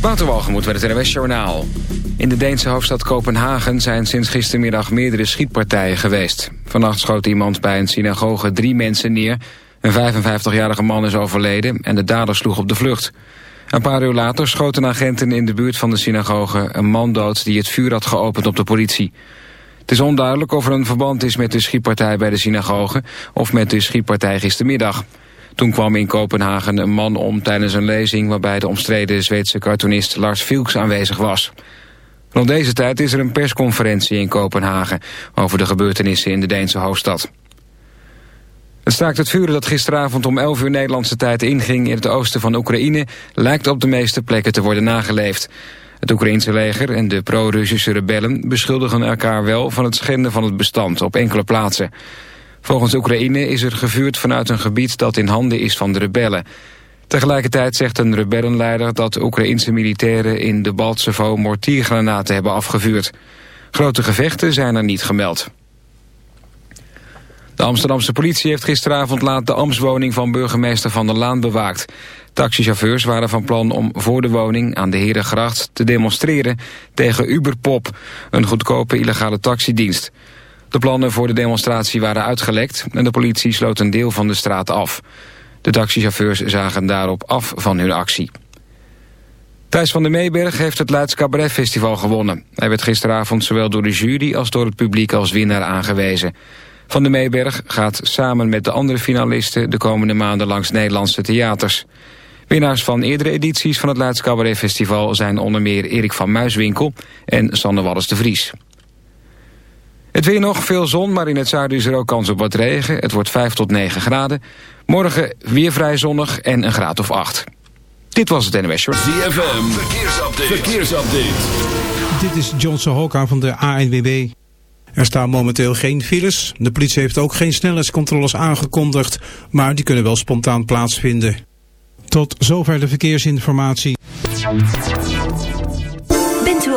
Waterwalgemoed met het NWS Journaal. In de Deense hoofdstad Kopenhagen zijn sinds gistermiddag meerdere schietpartijen geweest. Vannacht schoot iemand bij een synagoge drie mensen neer. Een 55-jarige man is overleden en de dader sloeg op de vlucht. Een paar uur later schoten agenten in de buurt van de synagoge een man dood die het vuur had geopend op de politie. Het is onduidelijk of er een verband is met de schietpartij bij de synagoge of met de schietpartij gistermiddag. Toen kwam in Kopenhagen een man om tijdens een lezing... waarbij de omstreden Zweedse cartoonist Lars Vilks aanwezig was. Rond deze tijd is er een persconferentie in Kopenhagen... over de gebeurtenissen in de Deense hoofdstad. Het staakt het vuren dat gisteravond om 11 uur Nederlandse tijd inging... in het oosten van Oekraïne lijkt op de meeste plekken te worden nageleefd. Het Oekraïense leger en de pro-Russische rebellen beschuldigen elkaar wel... van het schenden van het bestand op enkele plaatsen... Volgens Oekraïne is er gevuurd vanuit een gebied dat in handen is van de rebellen. Tegelijkertijd zegt een rebellenleider dat Oekraïnse militairen in de Baltsevo mortiergranaten hebben afgevuurd. Grote gevechten zijn er niet gemeld. De Amsterdamse politie heeft gisteravond laat de ambtswoning van burgemeester Van der Laan bewaakt. Taxichauffeurs waren van plan om voor de woning aan de Herengracht te demonstreren tegen Uberpop, een goedkope illegale taxidienst. De plannen voor de demonstratie waren uitgelekt en de politie sloot een deel van de straat af. De taxichauffeurs zagen daarop af van hun actie. Thijs van der Meeberg heeft het Leids Cabaret Festival gewonnen. Hij werd gisteravond zowel door de jury als door het publiek als winnaar aangewezen. Van der Meeberg gaat samen met de andere finalisten de komende maanden langs Nederlandse theaters. Winnaars van eerdere edities van het Leids Cabaret Festival zijn onder meer Erik van Muiswinkel en Sanne Wallis de Vries. Het weer nog, veel zon, maar in het zuiden is er ook kans op wat regen. Het wordt 5 tot 9 graden. Morgen weer vrij zonnig en een graad of 8. Dit was het NWS Short. ZFM, verkeersupdate. verkeersupdate. Dit is John Sohoka van de ANWB. Er staan momenteel geen files. De politie heeft ook geen snelheidscontroles aangekondigd, maar die kunnen wel spontaan plaatsvinden. Tot zover de verkeersinformatie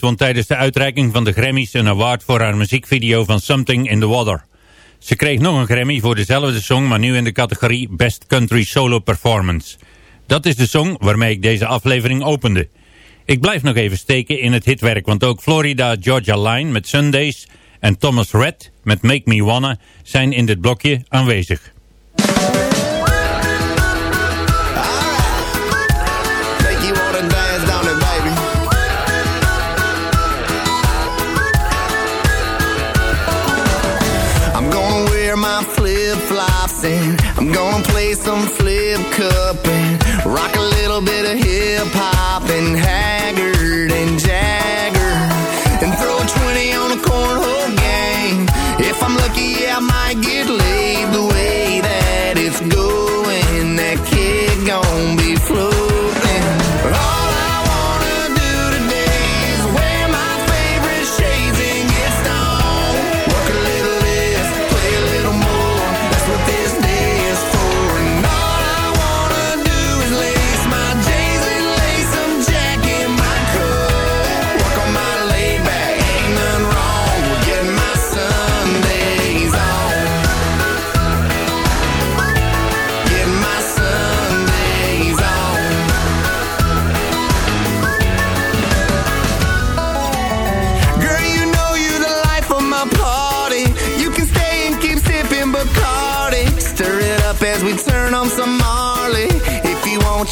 Won tijdens de uitreiking van de Grammys een award voor haar muziekvideo van Something in the Water. Ze kreeg nog een Grammy voor dezelfde song, maar nu in de categorie Best Country Solo Performance. Dat is de song waarmee ik deze aflevering opende. Ik blijf nog even steken in het hitwerk, want ook Florida Georgia Line met Sundays en Thomas Red met Make Me Wanna zijn in dit blokje aanwezig. And I'm gonna play some flip cup and rock a little bit of hip-hop and Haggard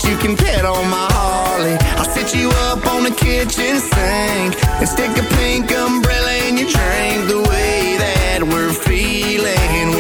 you can pet on my Harley. I'll sit you up on the kitchen sink and stick a pink umbrella in your drink. The way that we're feeling,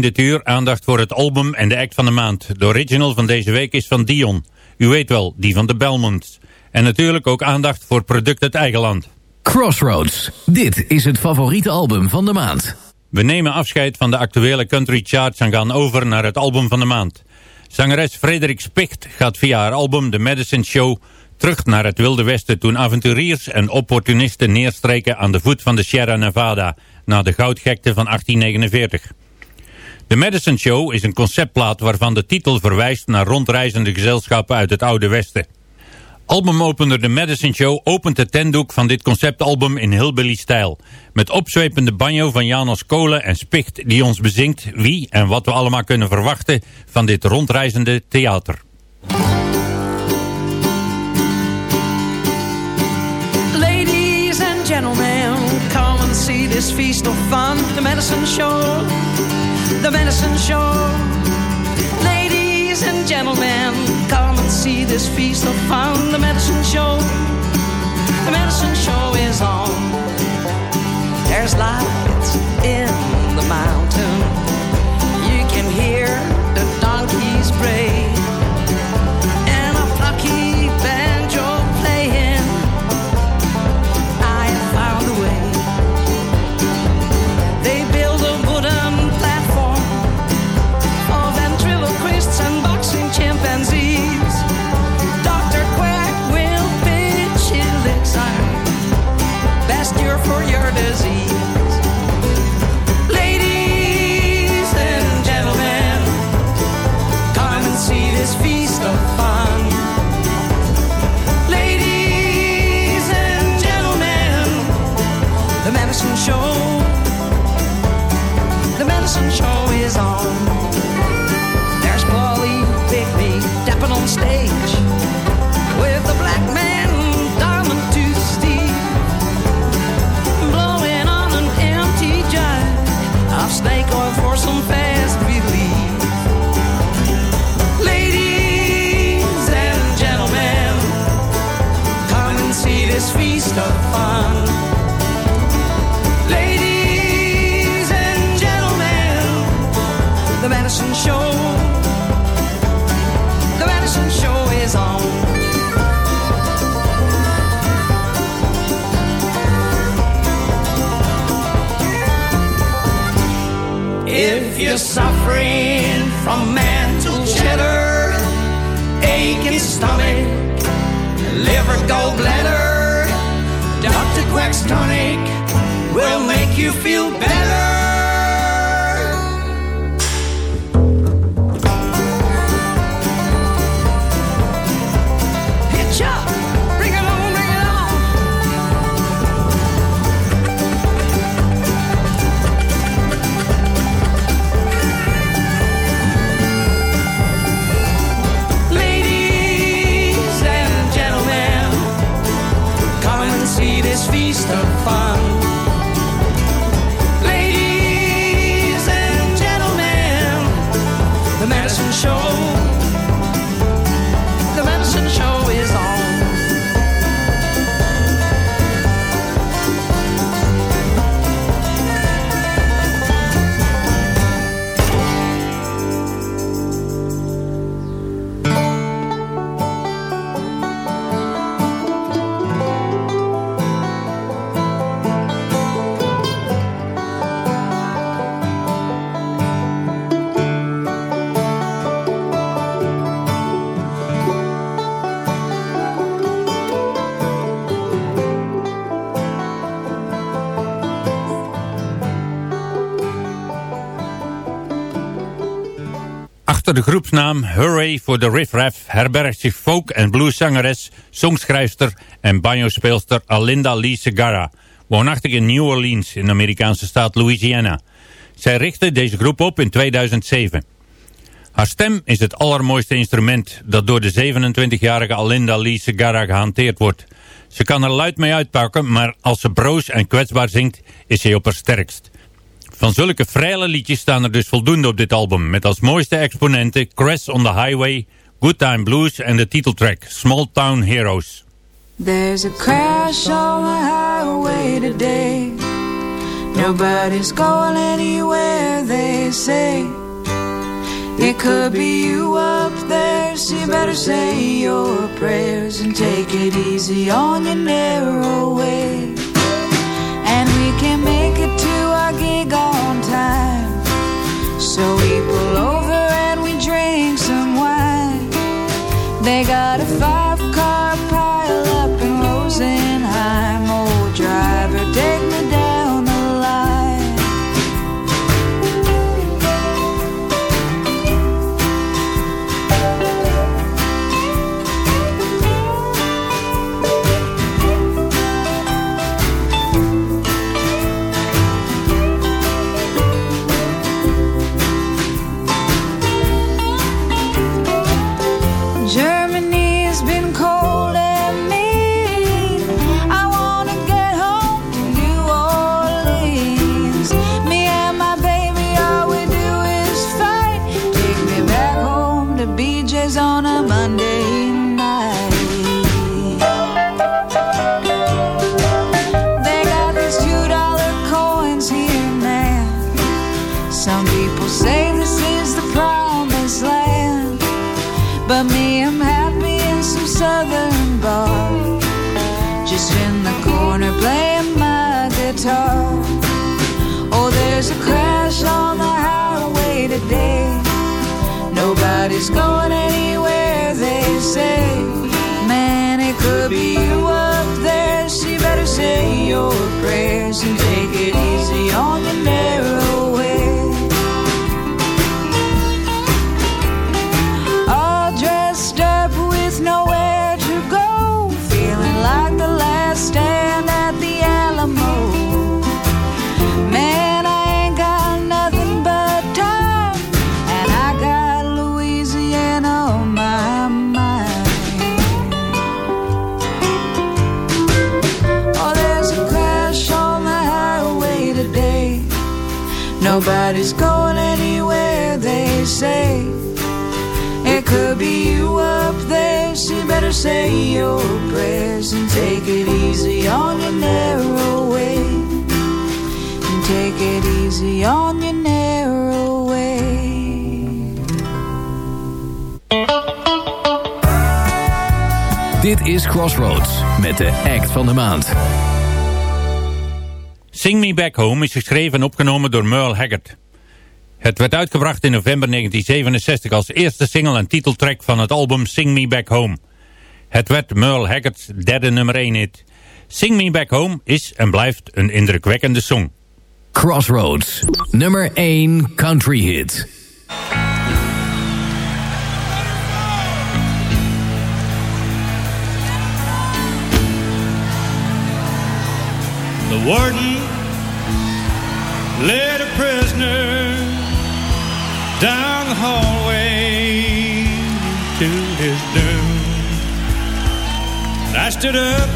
in dit uur aandacht voor het album en de act van de maand. De original van deze week is van Dion. U weet wel, die van de Belmonts. En natuurlijk ook aandacht voor product uit eigen land. Crossroads. Dit is het favoriete album van de maand. We nemen afscheid van de actuele country charts en gaan over naar het album van de maand. Zangeres Frederik Spicht gaat via haar album The Medicine Show terug naar het Wilde Westen toen avonturiers en opportunisten neerstreken aan de voet van de Sierra Nevada na de goudgekte van 1849. The Medicine Show is een conceptplaat waarvan de titel verwijst naar rondreizende gezelschappen uit het Oude Westen. Albumopener The Medicine Show opent de tendoek van dit conceptalbum in hillbilly-stijl. Met opzwepende banjo van Janos Kolen en Spicht die ons bezingt wie en wat we allemaal kunnen verwachten van dit rondreizende theater. Ladies and gentlemen, come and see this feast of fun. The medicine show. The medicine show. Ladies and gentlemen, come and see this feast of fun. The medicine show. The medicine show is on. There's lights in the mountain. De groepsnaam Hurray for the Riff Raff herbergt zich folk- en blueszangeres, songschrijfster en banjo-speelster Alinda Lee Segarra, woonachtig in New Orleans in de Amerikaanse staat Louisiana. Zij richtte deze groep op in 2007. Haar stem is het allermooiste instrument dat door de 27-jarige Alinda Lee Segarra gehanteerd wordt. Ze kan er luid mee uitpakken, maar als ze broos en kwetsbaar zingt, is ze op haar sterkst. Van zulke frele liedjes staan er dus voldoende op dit album, met als mooiste exponenten Crash on the Highway, Good Time Blues en de titeltrack Small Town Heroes. There's a crash on the highway today. Nobody's going anywhere, they say. It could be you up there, so you better say your prayers And take it easy on your narrow way. And we can make it to time. So we pull over and we drink some wine. They got a five could be you up there, so you better say your prayers and take it easy on your narrow way. And take it easy on your narrow way. Dit is Crossroads met de act van de maand. Sing Me Back Home is geschreven en opgenomen door Merle Haggard. Het werd uitgebracht in november 1967 als eerste single en titeltrack van het album Sing Me Back Home. Het werd Merle Haggard's derde nummer 1 hit. Sing Me Back Home is en blijft een indrukwekkende song. Crossroads, nummer 1 country hit. The warden led a prisoner down the hallway to his doom. And I stood up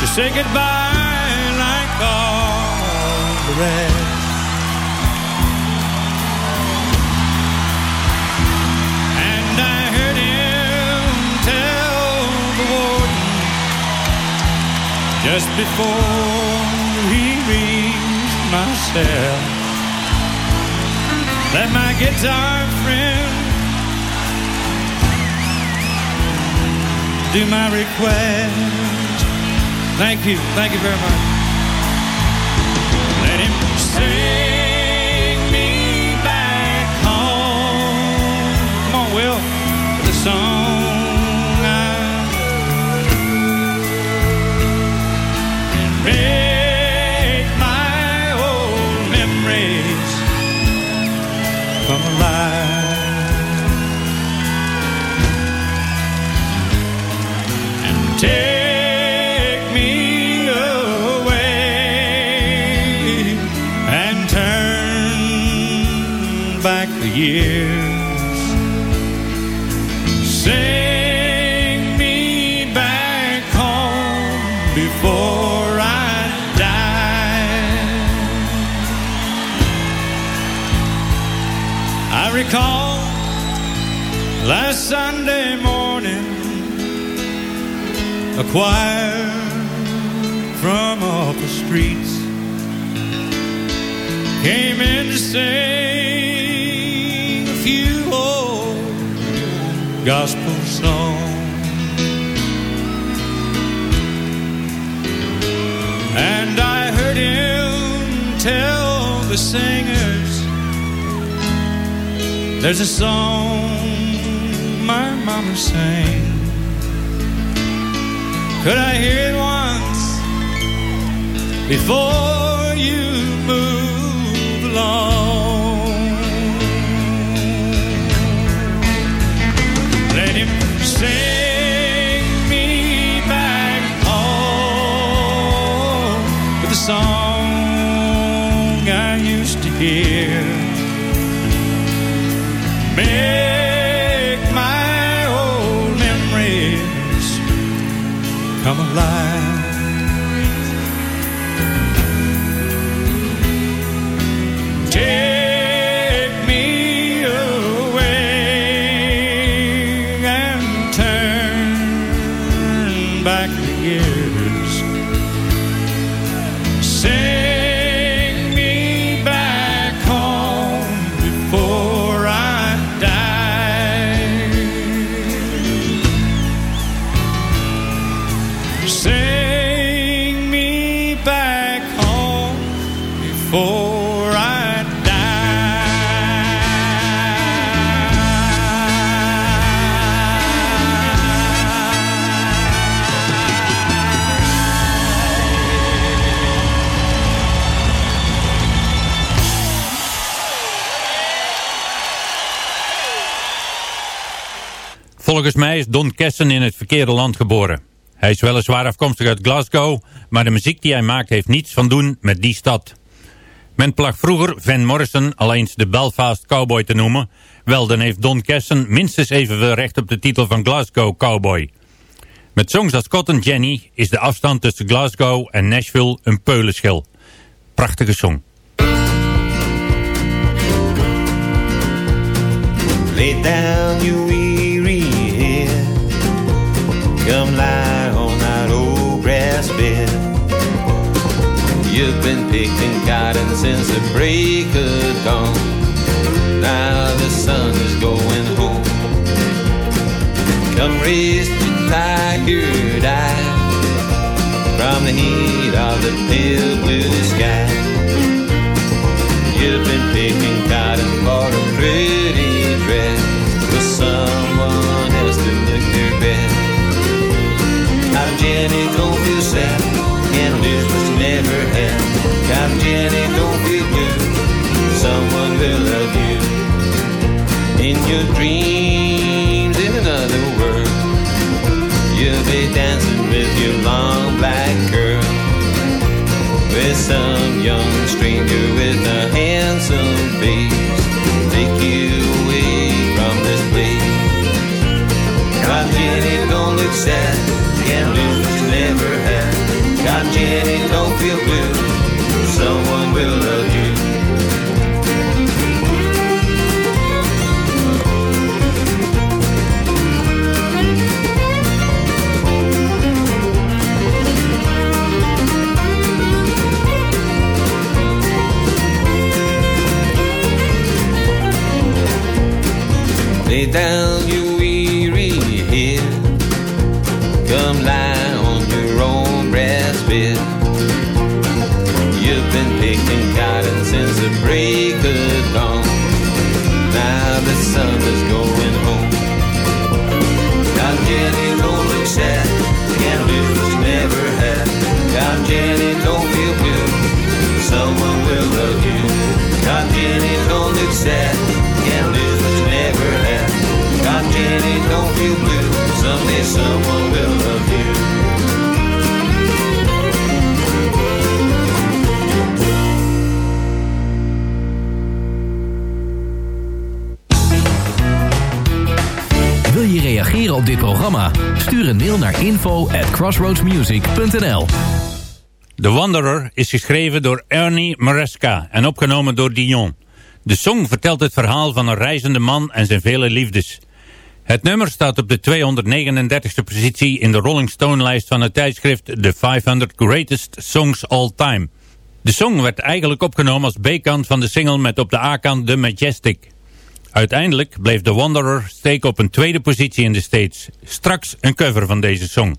to say goodbye like all the rest. And I heard him tell the warden just before he reached my cell that my guitar friend do my request. Thank you, thank you very much. Let him sing years. Sing me back home before I die. I recall last Sunday morning a choir from off the streets came in to sing gospel song. And I heard him tell the singers there's a song my mama sang. Could I hear it once before here. Volgens mij is Don Kessen in het verkeerde land geboren. Hij is weliswaar afkomstig uit Glasgow, maar de muziek die hij maakt heeft niets van doen met die stad. Men placht vroeger Van Morrison al eens de Belfast Cowboy te noemen. Wel, dan heeft Don Kessen minstens evenveel recht op de titel van Glasgow Cowboy. Met songs als Cotton Jenny is de afstand tussen Glasgow en Nashville een peulenschil. Prachtige song. Lay down been picking cotton since the break of dawn. Now the sun is going home. Come raise tired eyes from the heat of the pale blue sky. You've been picking cotton for a pretty dress The sun. your dreams in another world. You'll be dancing with your long black girl with some young stranger. Stuur een mail naar info at crossroadsmusic.nl The Wanderer is geschreven door Ernie Maresca en opgenomen door Dion. De song vertelt het verhaal van een reizende man en zijn vele liefdes. Het nummer staat op de 239e positie in de Rolling Stone-lijst van het tijdschrift The 500 Greatest Songs All Time. De song werd eigenlijk opgenomen als B-kant van de single met op de A-kant The Majestic. Uiteindelijk bleef The Wanderer steken op een tweede positie in de States. Straks een cover van deze song.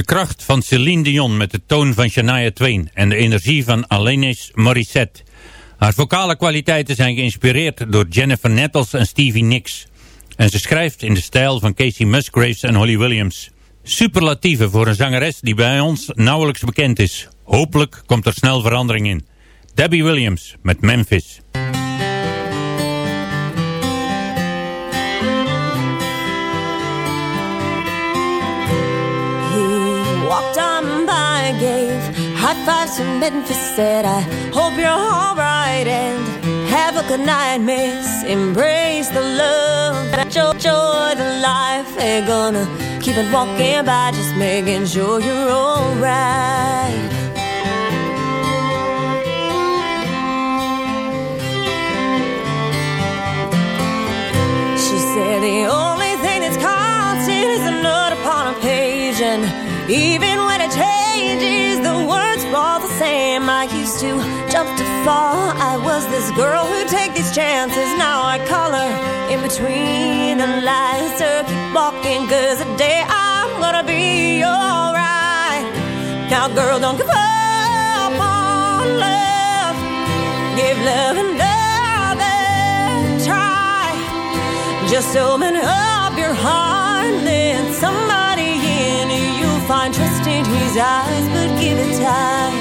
De kracht van Celine Dion met de toon van Shania Twain en de energie van Alanis Morissette. Haar vocale kwaliteiten zijn geïnspireerd door Jennifer Nettles en Stevie Nicks. En ze schrijft in de stijl van Casey Musgraves en Holly Williams. Superlatieve voor een zangeres die bij ons nauwelijks bekend is. Hopelijk komt er snel verandering in. Debbie Williams met Memphis. High fives to Memphis, said, I hope you're alright and have a good night, miss. Embrace the love, enjoy, enjoy the life. They're gonna keep it walking by, just making sure you're alright. She said the only thing that's constant is a note upon a page and even I used to jump to fall. I was this girl who'd take these chances. Now I color in between the lines to keep walking. Cause the day I'm gonna be alright. Now, girl, don't give up on love. Give love another try. Just open up your heart, let somebody in You'll find trust in his eyes, but give it time.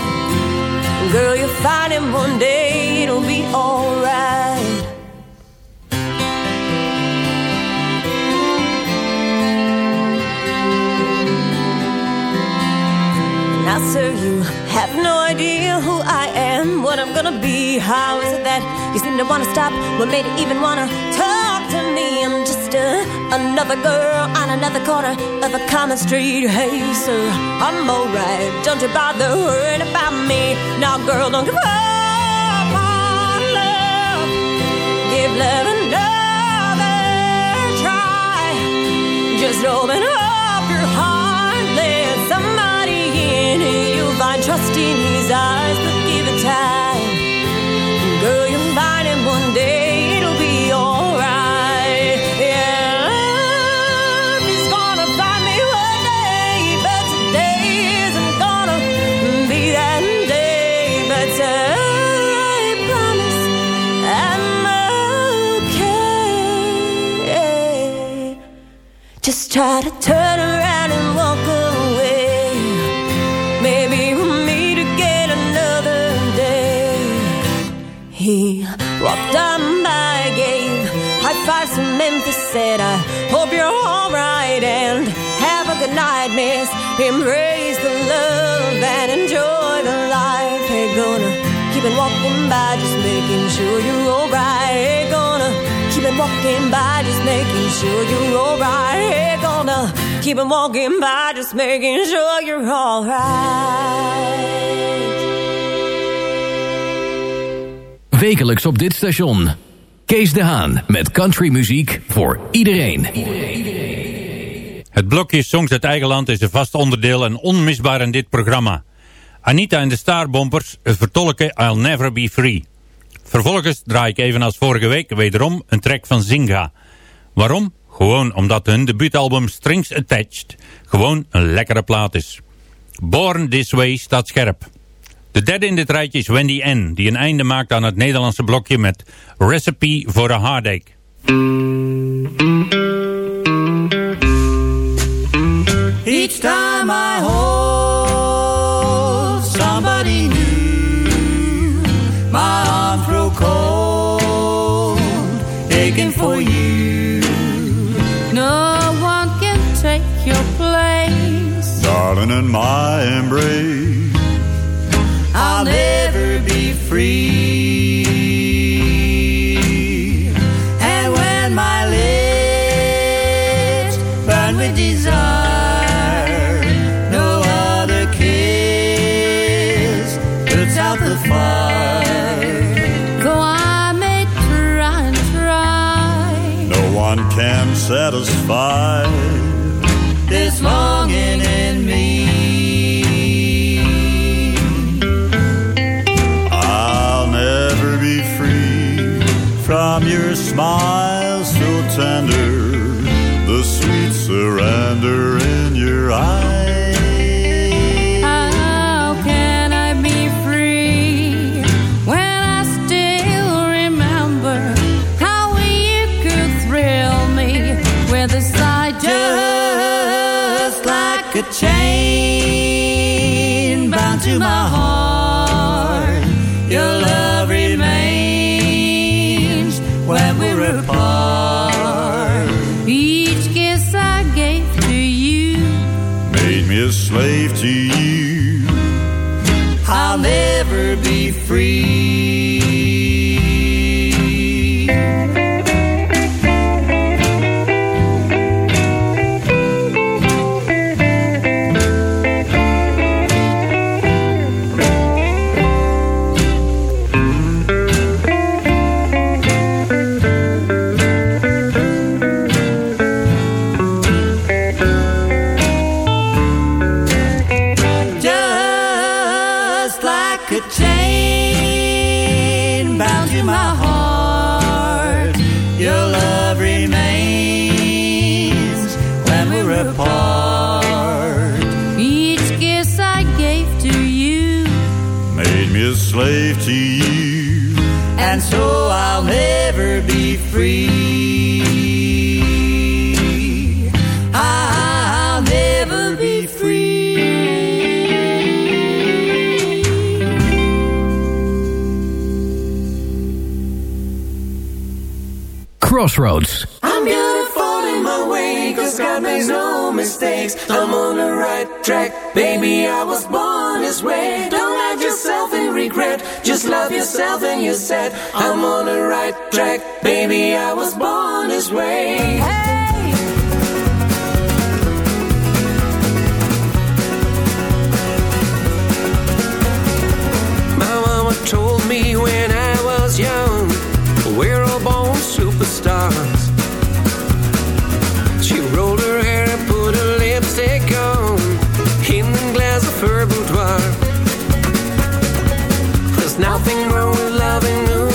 Girl, you'll find him one day, it'll be alright. Now, sir, you have no idea who I am, what I'm gonna be. How is it that you seem to wanna stop? What made you even wanna talk I'm just a, another girl on another corner of a common street. Hey, sir, I'm alright. Don't you bother worrying about me. Now, girl, don't give up on love. Give love another try. Just open up your heart, let somebody in. You'll find trust in his eyes, but give it time. Try to turn around and walk away. Maybe we'll meet again another day. He walked on by, gave high fives to Memphis, said, I hope you're alright and have a good night, miss. Embrace the love and enjoy the life. Hey, gonna keep it walking by, just making sure you're alright. Keep walking by, just making sure you're alright. Hey, gonna keep it walking by, just making sure you're alright. Wekelijks op dit station. Kees de Haan met countrymuziek voor iedereen. Het blokje Songs uit eigen land is een vast onderdeel en onmisbaar in dit programma. Anita en de Starbompers vertolken I'll Never Be Free. Vervolgens draai ik even als vorige week wederom een track van Zinga. Waarom? Gewoon omdat hun debuutalbum Strings Attached gewoon een lekkere plaat is. Born This Way staat scherp. De derde in dit rijtje is Wendy N. Die een einde maakt aan het Nederlandse blokje met Recipe for a Heartache. Each time I hold in my embrace, I'll never be free. And when my lips burn with desire, no other kiss puts out the fire. Though I may try and try. no one can satisfy. Bye. a slave to you. I'll never be free. free. I'll never be free. Crossroads. I'm beautiful in my way, cause God makes no mistakes. I'm on the right track, baby. I was born this way. Don't let yourself in regret of yourself and you said, I'm on the right track. Baby, I was born this way. Hey. my mama told me when I was young We're all born superstars She rolled her hair and put her lipstick on In the glass of her boudoir nothing wrong with loving you.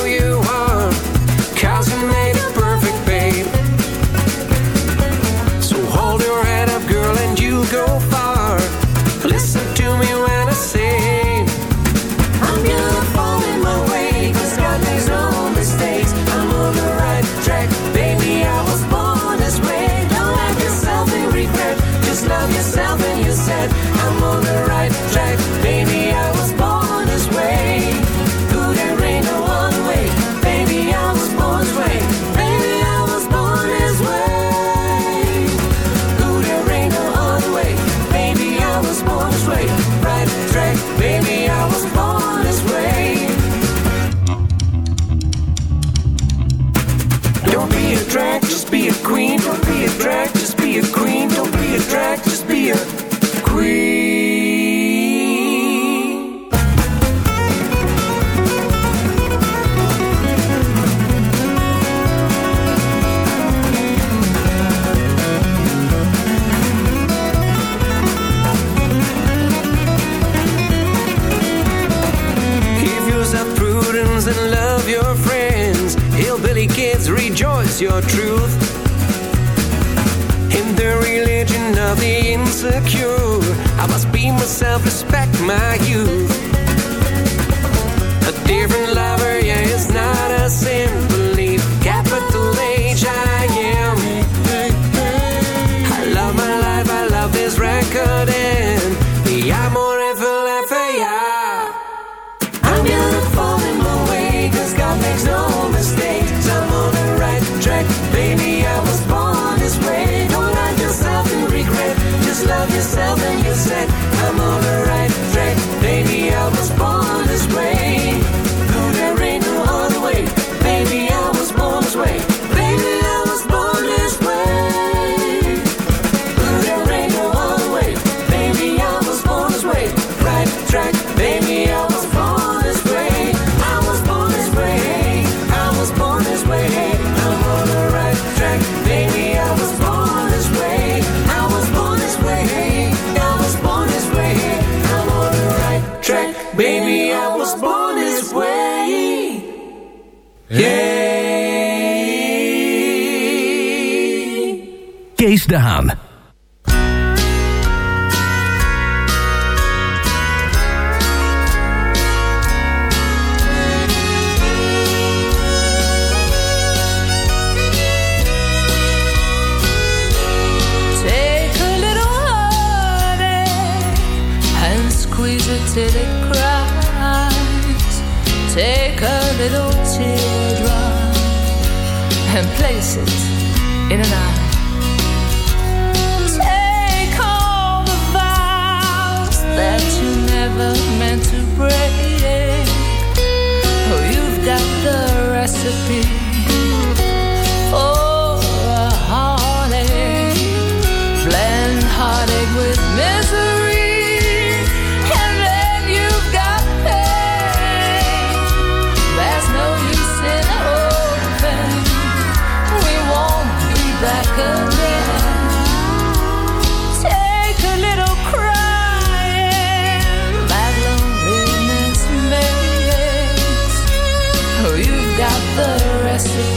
mestre.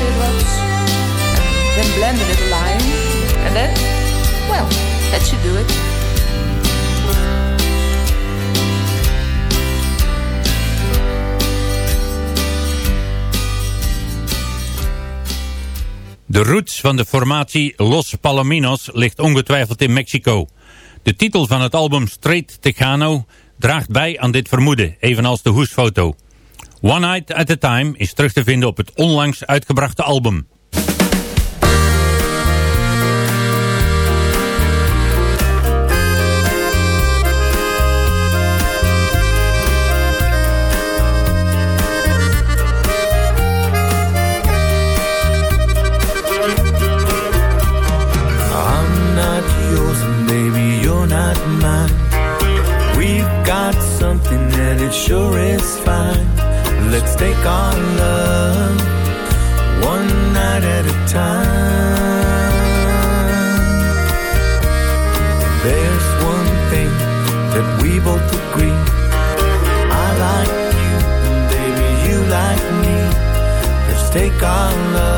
And then blend a lime, and then, well, that should do it. De roots van de formatie Los Palominos ligt ongetwijfeld in Mexico. De titel van het album Straight Tejano draagt bij aan dit vermoeden, evenals de hoesfoto. One Night at a Time is terug te vinden op het onlangs uitgebrachte album. Mine. We've got something and it sure is fine. Let's take our love one night at a time. There's one thing that we both agree. I like you, and baby, you like me. Let's take our love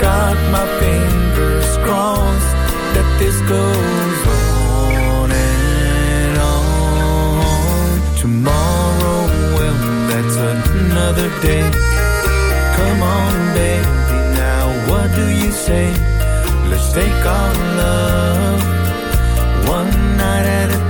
got my fingers crossed that this goes on and on. Tomorrow, well, that's another day. Come on, baby, now what do you say? Let's take our love one night at a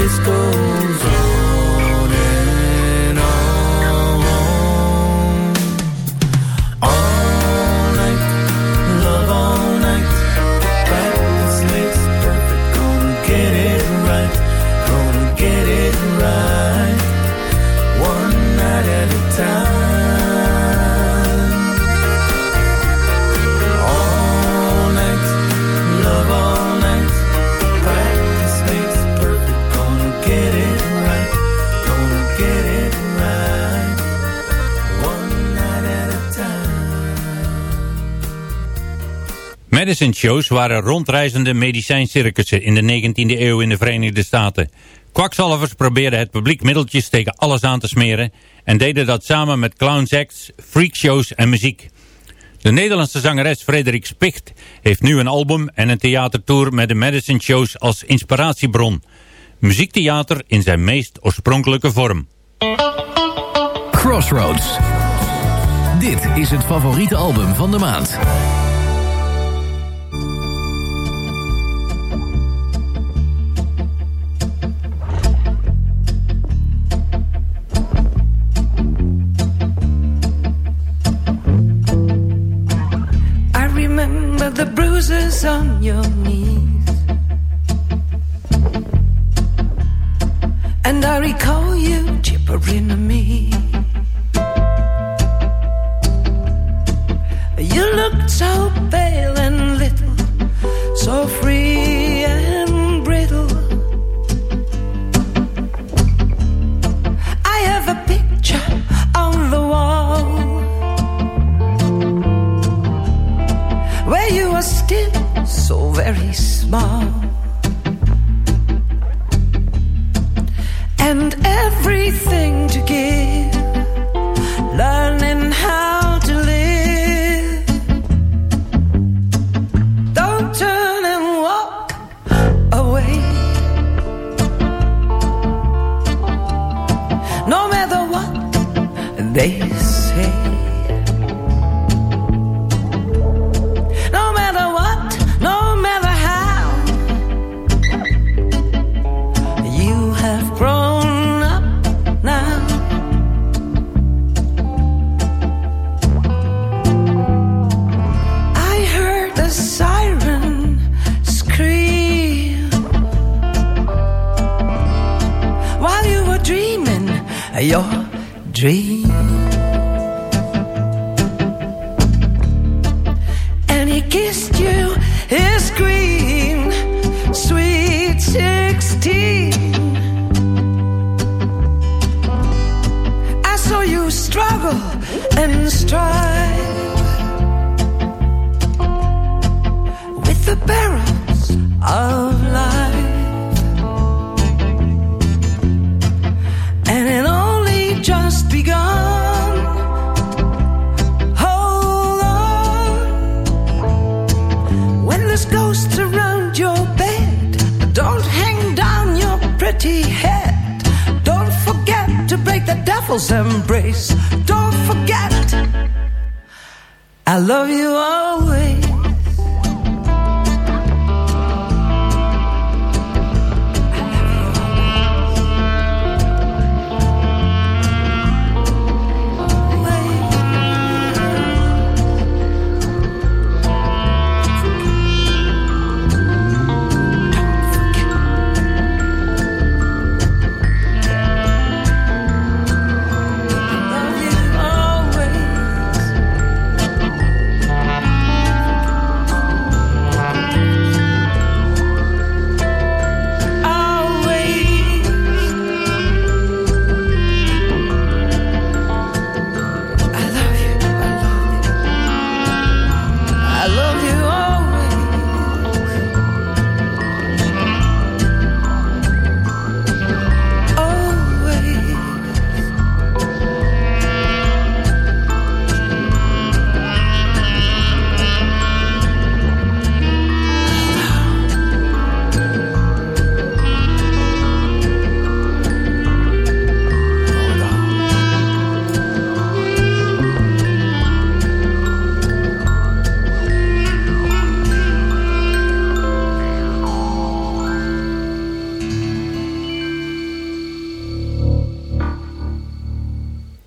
disco. Medicine shows waren rondreizende medicijncircussen in de 19e eeuw in de Verenigde Staten. Kwakzalvers probeerden het publiek middeltjes tegen alles aan te smeren en deden dat samen met clownsacts, freakshows en muziek. De Nederlandse zangeres Frederik Spicht heeft nu een album en een theatertour met de Medicine shows als inspiratiebron. Muziektheater in zijn meest oorspronkelijke vorm. Crossroads. Dit is het favoriete album van de maand. The bruises on your knees. And I recall you gibbering to me. You looked so pale and little, so free and brittle. I have a picture on the wall still so very small. And everything to give, learning how to live. Don't turn and walk away. No matter what they say.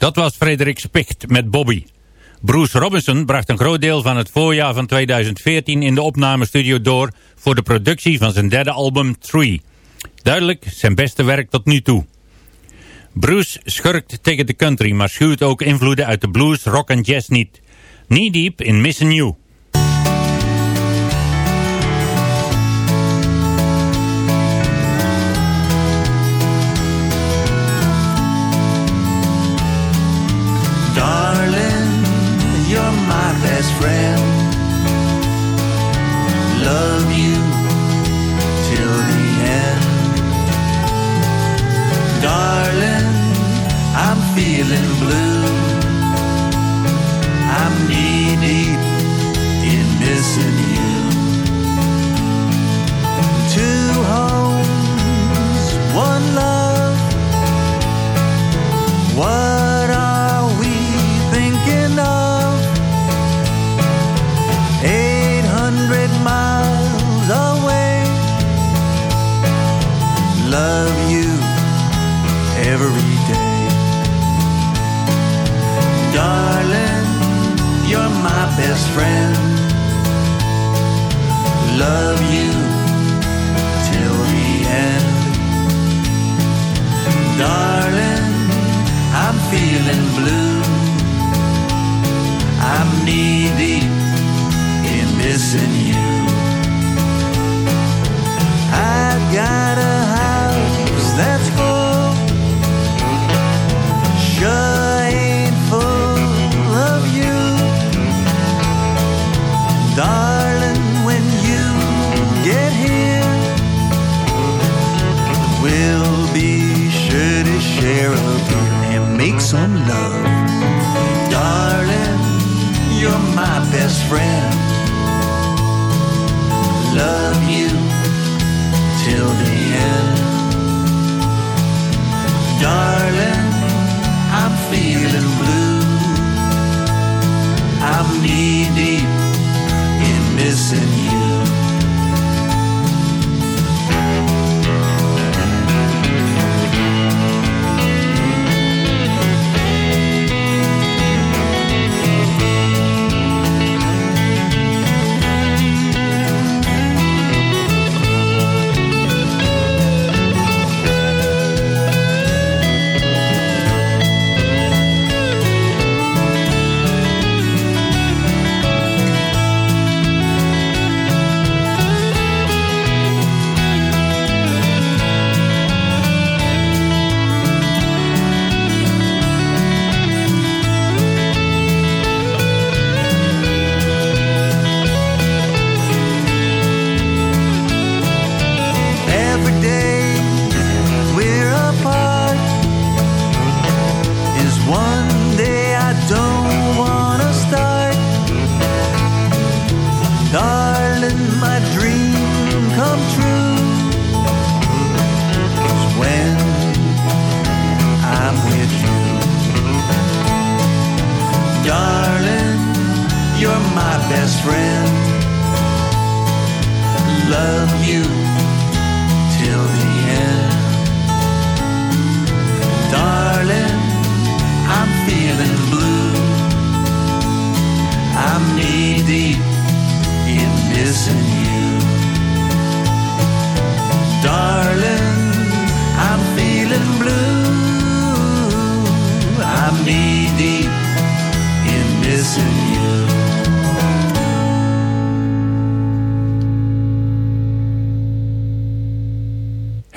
Dat was Frederik Spicht met Bobby. Bruce Robinson bracht een groot deel van het voorjaar van 2014 in de opnamestudio door voor de productie van zijn derde album Three. Duidelijk zijn beste werk tot nu toe. Bruce schurkt tegen de country, maar schuwt ook invloeden uit de blues, rock en jazz niet. Knee deep in Missing You. Love you every day. Darling, you're my best friend. Love you till the end. Darling, I'm feeling blue. I'm knee deep in missing you. I've got a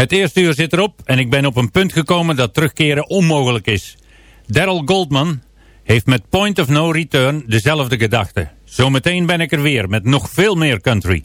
Het eerste uur zit erop en ik ben op een punt gekomen dat terugkeren onmogelijk is. Daryl Goldman heeft met Point of No Return dezelfde gedachte. Zometeen ben ik er weer met nog veel meer country.